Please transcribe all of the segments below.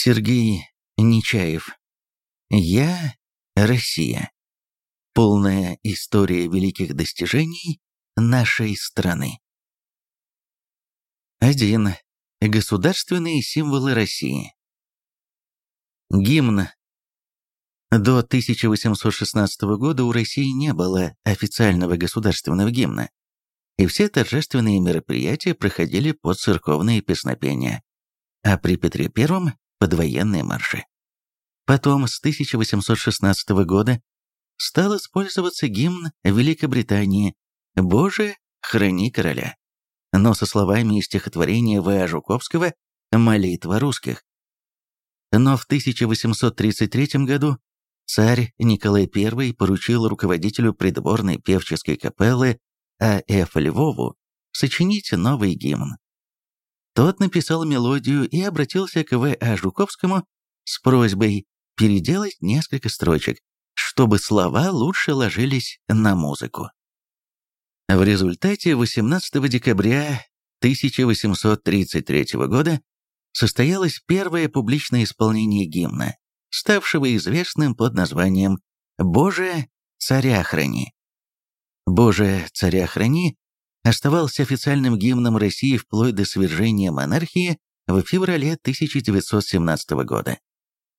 Сергей Нечаев. Я – Россия. Полная история великих достижений нашей страны. 1. Государственные символы России. Гимн. До 1816 года у России не было официального государственного гимна, и все торжественные мероприятия проходили под церковные песнопения, а при Петре I под военные марши. Потом, с 1816 года, стал использоваться гимн Великобритании «Боже, храни короля», но со словами из стихотворения В. Жуковского «Молитва русских». Но в 1833 году царь Николай I поручил руководителю придворной певческой капеллы А.Ф. Львову сочинить новый гимн. Тот написал мелодию и обратился к В.А. Жуковскому с просьбой переделать несколько строчек, чтобы слова лучше ложились на музыку. В результате 18 декабря 1833 года состоялось первое публичное исполнение гимна, ставшего известным под названием «Боже, царя храни». «Боже, царя храни» оставался официальным гимном России вплоть до свержения монархии в феврале 1917 года.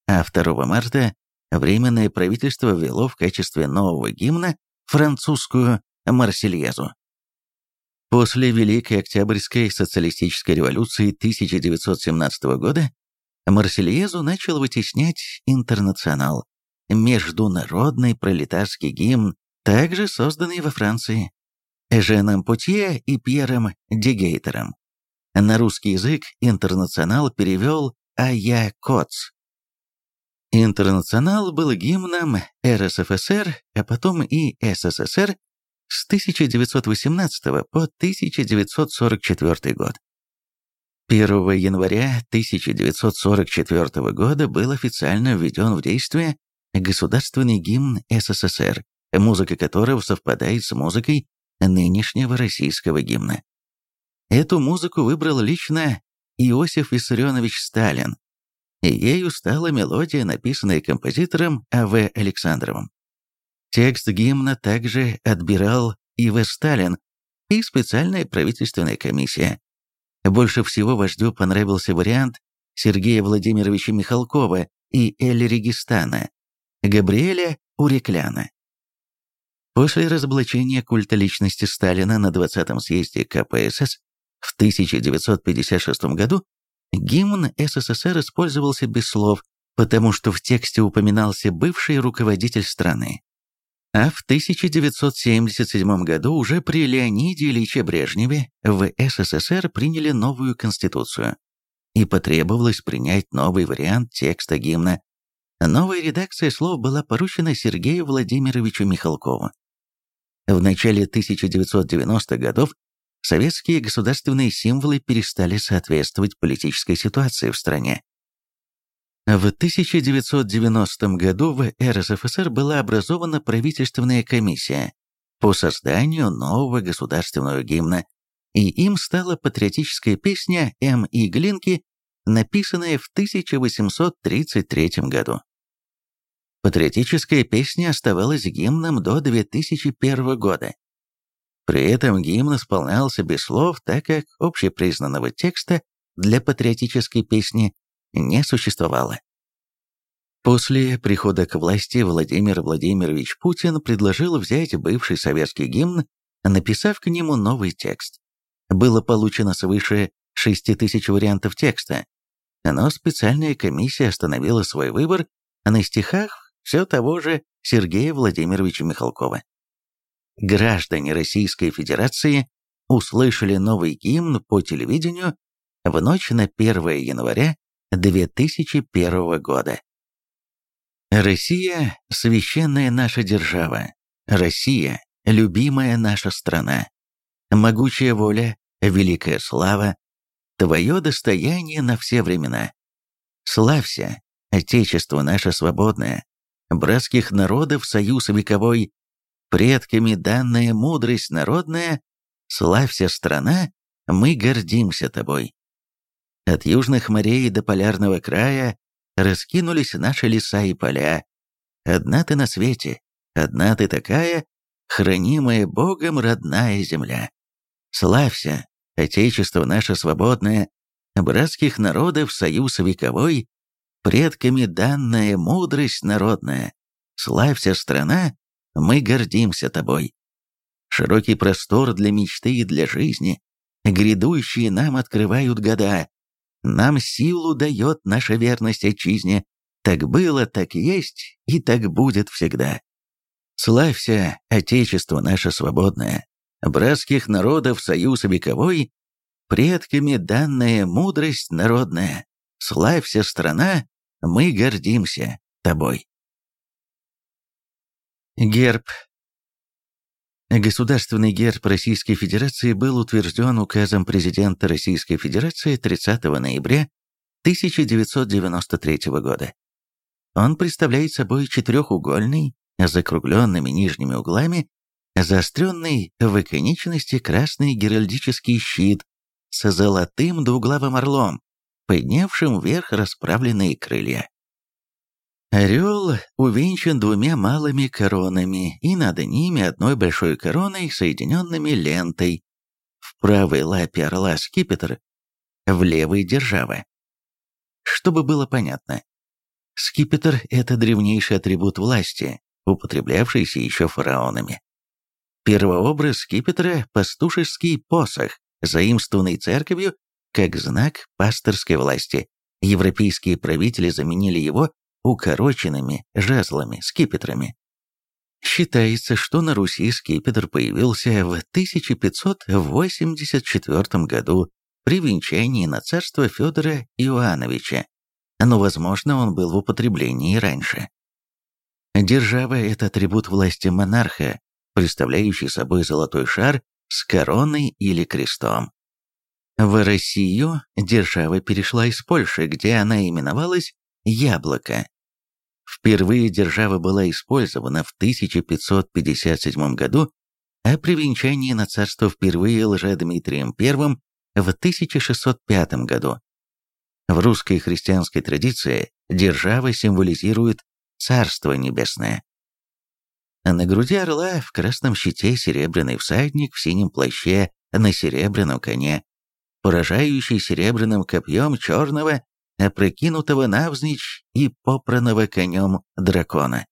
А 2 марта Временное правительство ввело в качестве нового гимна французскую «Марсельезу». После Великой Октябрьской социалистической революции 1917 года Марсельезу начал вытеснять интернационал, международный пролетарский гимн, также созданный во Франции. Эженом Путье и Пьером Дегейтером. На русский язык «Интернационал» перевел А.Я. Коц. «Интернационал» был гимном РСФСР, а потом и СССР с 1918 по 1944 год. 1 января 1944 года был официально введен в действие государственный гимн СССР, музыка которого совпадает с музыкой нынешнего российского гимна. Эту музыку выбрал лично Иосиф Виссарионович Сталин, и ею стала мелодия, написанная композитором А.В. Александровым. Текст гимна также отбирал И.В. Сталин и специальная правительственная комиссия. Больше всего вождю понравился вариант Сергея Владимировича Михалкова и Эль Регистана, Габриэля Урекляна. После разоблачения культа личности Сталина на 20-м съезде КПСС в 1956 году гимн СССР использовался без слов, потому что в тексте упоминался бывший руководитель страны. А в 1977 году уже при Леониде Ильиче Брежневе в СССР приняли новую конституцию. И потребовалось принять новый вариант текста гимна. Новая редакция слов была поручена Сергею Владимировичу Михалкову. В начале 1990-х годов советские государственные символы перестали соответствовать политической ситуации в стране. В 1990 году в РСФСР была образована правительственная комиссия по созданию нового государственного гимна, и им стала патриотическая песня М. И. Глинки, написанная в 1833 году. Патриотическая песня оставалась гимном до 2001 года. При этом гимн исполнялся без слов, так как общепризнанного текста для патриотической песни не существовало. После прихода к власти Владимир Владимирович Путин предложил взять бывший советский гимн, написав к нему новый текст. Было получено свыше 6 тысяч вариантов текста, но специальная комиссия остановила свой выбор на стихах все того же Сергея Владимировича Михалкова. Граждане Российской Федерации услышали новый гимн по телевидению в ночь на 1 января 2001 года. Россия – священная наша держава. Россия – любимая наша страна. Могучая воля, великая слава, твое достояние на все времена. Славься, Отечество наше свободное, братских народов союз вековой, предками данная мудрость народная, славься страна, мы гордимся тобой. От южных морей до полярного края раскинулись наши леса и поля. Одна ты на свете, одна ты такая, хранимая Богом родная земля. Славься, Отечество наше свободное, братских народов союз вековой, предками данная мудрость народная. Славься, страна, мы гордимся тобой. Широкий простор для мечты и для жизни, грядущие нам открывают года. Нам силу дает наша верность отчизне. Так было, так есть и так будет всегда. Славься, Отечество наше свободное, братских народов союз вековой, предками данная мудрость народная. Славься, страна, мы гордимся тобой. Герб Государственный герб Российской Федерации был утвержден указом президента Российской Федерации 30 ноября 1993 года. Он представляет собой четырехугольный, с закругленными нижними углами, заостренный в оконечности красный геральдический щит с золотым двуглавым орлом, поднявшим вверх расправленные крылья. Орел увенчан двумя малыми коронами и над ними одной большой короной, соединенными лентой. В правой лапе орла скипетр, в левой держава. Чтобы было понятно, скипетр – это древнейший атрибут власти, употреблявшийся еще фараонами. Первообраз скипетра – пастушеский посох, заимствованный церковью как знак пасторской власти. Европейские правители заменили его укороченными жезлами, скипетрами. Считается, что на Руси скипетр появился в 1584 году при венчании на царство Федора Иоанновича, но, возможно, он был в употреблении раньше. Держава – это атрибут власти монарха, представляющий собой золотой шар с короной или крестом. В Россию держава перешла из Польши, где она именовалась яблоко. Впервые держава была использована в 1557 году, а при венчании на царство впервые Лжедмитрием I в 1605 году. В русской христианской традиции держава символизирует Царство Небесное. На груди орла в красном щите серебряный всадник в синем плаще на серебряном коне, поражающий серебряным копьем черного опрокинутого навзничь и попранного конем дракона.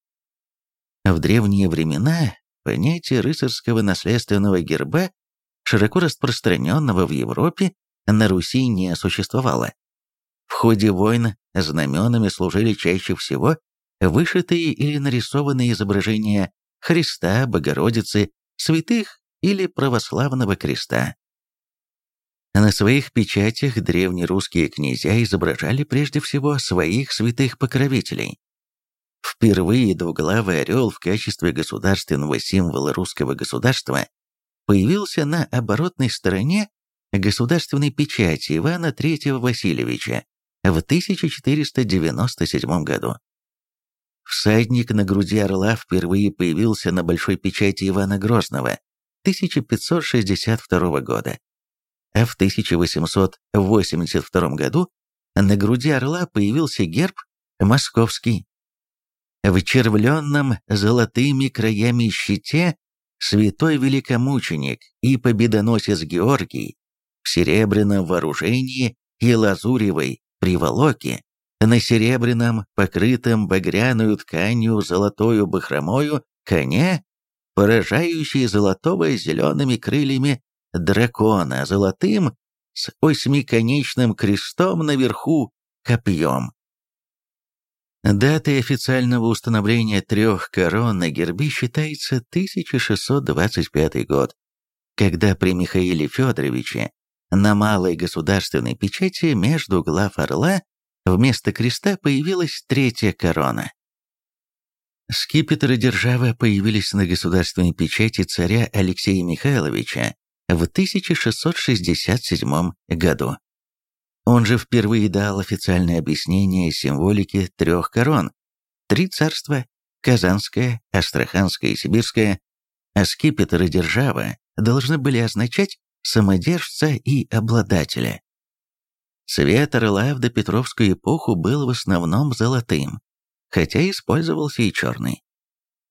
В древние времена понятие рыцарского наследственного герба, широко распространенного в Европе, на Руси не существовало. В ходе войн знаменами служили чаще всего вышитые или нарисованные изображения Христа, Богородицы, святых или православного креста. На своих печатях древнерусские князья изображали прежде всего своих святых покровителей. Впервые двуглавый орел в качестве государственного символа русского государства появился на оборотной стороне государственной печати Ивана III Васильевича в 1497 году. Всадник на груди орла впервые появился на большой печати Ивана Грозного 1562 года в 1882 году на груди орла появился герб московский. В червленном золотыми краями щите святой великомученик и победоносец Георгий в серебряном вооружении и лазуревой приволоке на серебряном, покрытом багряную тканью золотою бахромою коне, поражающий золотого зелеными крыльями дракона золотым с восьмиконечным крестом наверху копьем. Датой официального установления трех корон на гербе считается 1625 год, когда при Михаиле Федоровиче на малой государственной печати между глав орла вместо креста появилась третья корона. Скипетр и держава появились на государственной печати царя Алексея Михайловича в 1667 году. Он же впервые дал официальное объяснение символики трех корон. Три царства – Казанское, Астраханское и Сибирское, а скипетр и держава должны были означать самодержца и обладателя. Цвет орла в допетровскую эпоху был в основном золотым, хотя использовался и черный.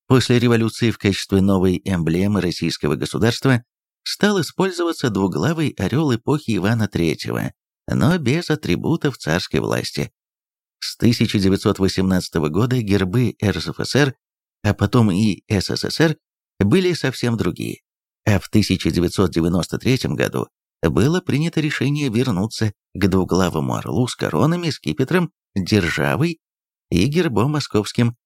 После революции в качестве новой эмблемы российского государства стал использоваться двуглавый орел эпохи Ивана III, но без атрибутов царской власти. С 1918 года гербы РСФСР, а потом и СССР, были совсем другие, а в 1993 году было принято решение вернуться к двуглавому орлу с коронами, скипетром, державой и гербом московским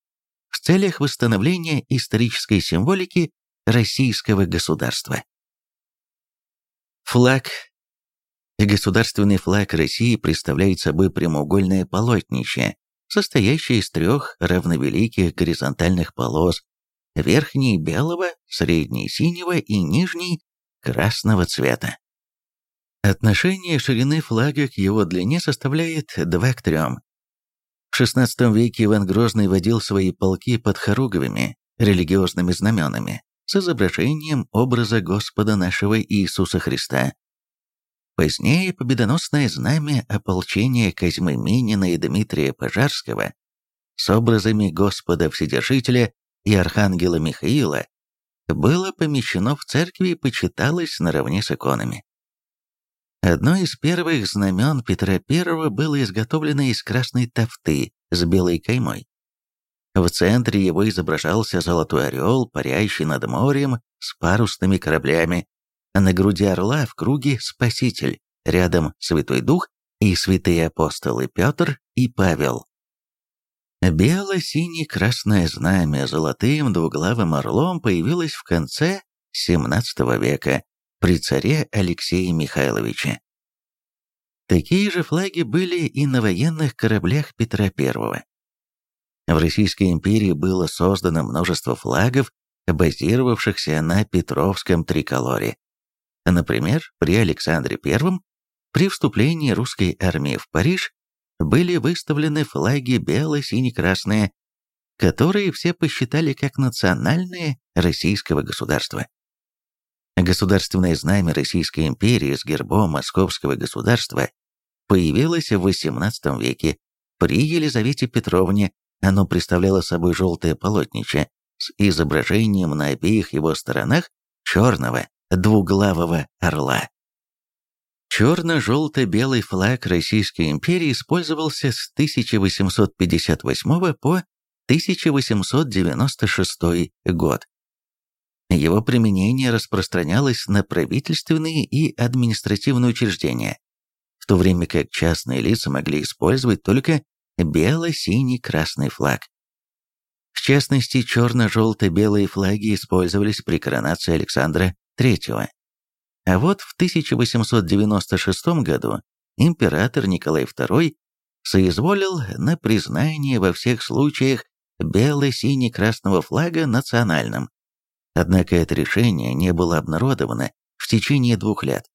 в целях восстановления исторической символики российского государства. Флаг. Государственный флаг России представляет собой прямоугольное полотнище, состоящее из трех равновеликих горизонтальных полос, верхней белого, средней синего и нижней красного цвета. Отношение ширины флага к его длине составляет 2 к 3. В XVI веке Иван Грозный водил свои полки под хоруговыми, религиозными знаменами, с изображением образа Господа нашего Иисуса Христа. Позднее победоносное знамя ополчения Козьмы Минина и Дмитрия Пожарского с образами Господа Вседержителя и Архангела Михаила было помещено в церкви и почиталось наравне с иконами. Одно из первых знамен Петра I было изготовлено из красной тофты с белой каймой. В центре его изображался золотой орел, парящий над морем с парусными кораблями, на груди орла в круге Спаситель, рядом Святой Дух и святые апостолы Петр и Павел. Бело-сине-красное знамя золотым двуглавым орлом появилось в конце XVII века при царе Алексее Михайловиче. Такие же флаги были и на военных кораблях Петра I. В Российской империи было создано множество флагов, базировавшихся на Петровском триколоре. Например, при Александре I, при вступлении русской армии в Париж, были выставлены флаги бело-сине-красные, которые все посчитали как национальные российского государства. Государственное знамя Российской империи с гербом Московского государства появилось в XVIII веке. При Елизавете Петровне оно представляло собой желтое полотнище с изображением на обеих его сторонах черного двуглавого орла. Черно-желто-белый флаг Российской империи использовался с 1858 по 1896 год. Его применение распространялось на правительственные и административные учреждения, в то время как частные лица могли использовать только бело-синий-красный флаг. В частности, черно-желто-белые флаги использовались при коронации Александра III. А вот в 1896 году император Николай II соизволил на признание во всех случаях бело-сине-красного флага национальным, Однако это решение не было обнародовано в течение двух лет.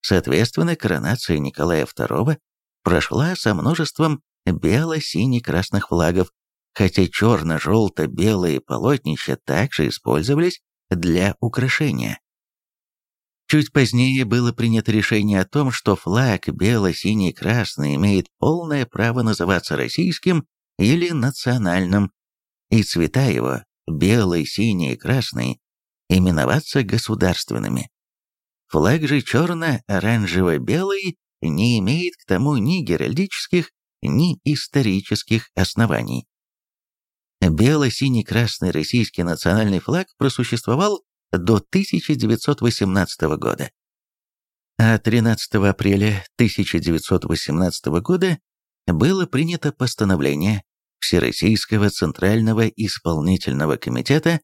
Соответственно, коронация Николая II прошла со множеством бело-сине-красных флагов, хотя черно-желто-белые полотнища также использовались для украшения. Чуть позднее было принято решение о том, что флаг бело-синий-красный имеет полное право называться российским или национальным, и цвета его белый, синий и красный, именоваться государственными. Флаг же черно-оранжево-белый не имеет к тому ни геральдических, ни исторических оснований. Бело-синий-красный российский национальный флаг просуществовал до 1918 года. А 13 апреля 1918 года было принято постановление Всероссийского Центрального Исполнительного Комитета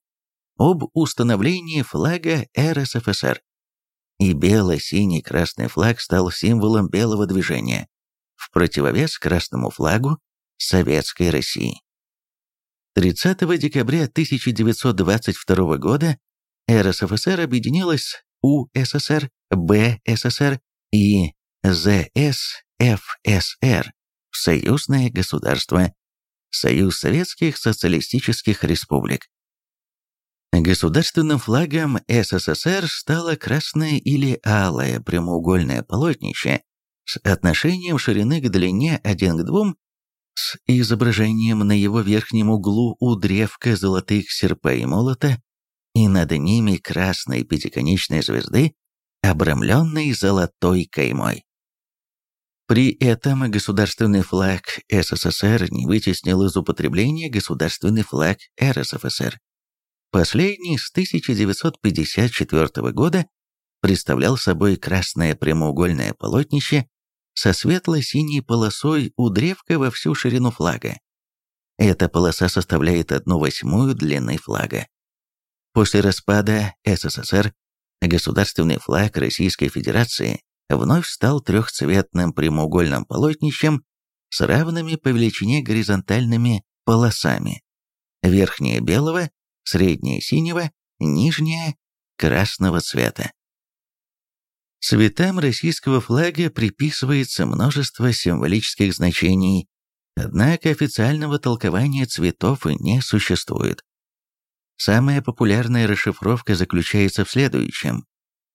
об установлении флага РСФСР. И бело-синий-красный флаг стал символом белого движения, противовес красному флагу Советской России. 30 декабря 1922 года РСФСР объединилась УССР, БССР и ЗСФСР в союзное государство Союз Советских Социалистических Республик. Государственным флагом СССР стало красное или алое прямоугольное полотнище с отношением ширины к длине 1 к 2, с изображением на его верхнем углу у древка золотых серпа и молота, и над ними красной пятиконечной звезды, обрамленной золотой каймой. При этом государственный флаг СССР не вытеснил из употребления государственный флаг РСФСР. Последний с 1954 года представлял собой красное прямоугольное полотнище со светло-синей полосой у древка во всю ширину флага. Эта полоса составляет одну восьмую длины флага. После распада СССР государственный флаг Российской Федерации вновь стал трехцветным прямоугольным полотнищем с равными по величине горизонтальными полосами. Верхняя белого, средняя синего, нижняя красного цвета. Цветам российского флага приписывается множество символических значений, однако официального толкования цветов не существует. Самая популярная расшифровка заключается в следующем.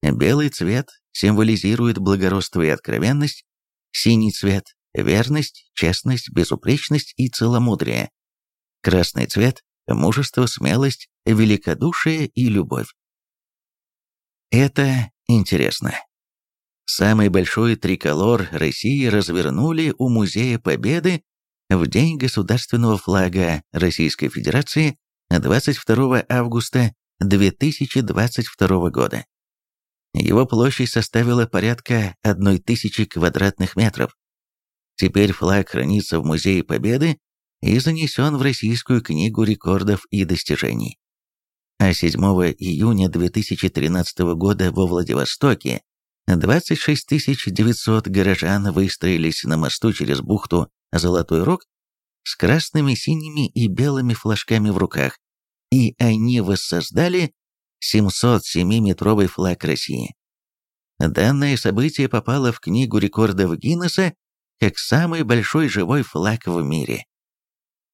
Белый цвет символизирует благородство и откровенность, синий цвет – верность, честность, безупречность и целомудрие. Красный цвет – мужество, смелость, великодушие и любовь. Это интересно. Самый большой триколор России развернули у Музея Победы в День государственного флага Российской Федерации 22 августа 2022 года. Его площадь составила порядка 1000 квадратных метров. Теперь флаг хранится в Музее Победы и занесен в Российскую книгу рекордов и достижений. А 7 июня 2013 года во Владивостоке 26 900 горожан выстроились на мосту через бухту Золотой Рог с красными, синими и белыми флажками в руках, и они воссоздали 707-метровый флаг России. Данное событие попало в Книгу рекордов Гиннесса как самый большой живой флаг в мире.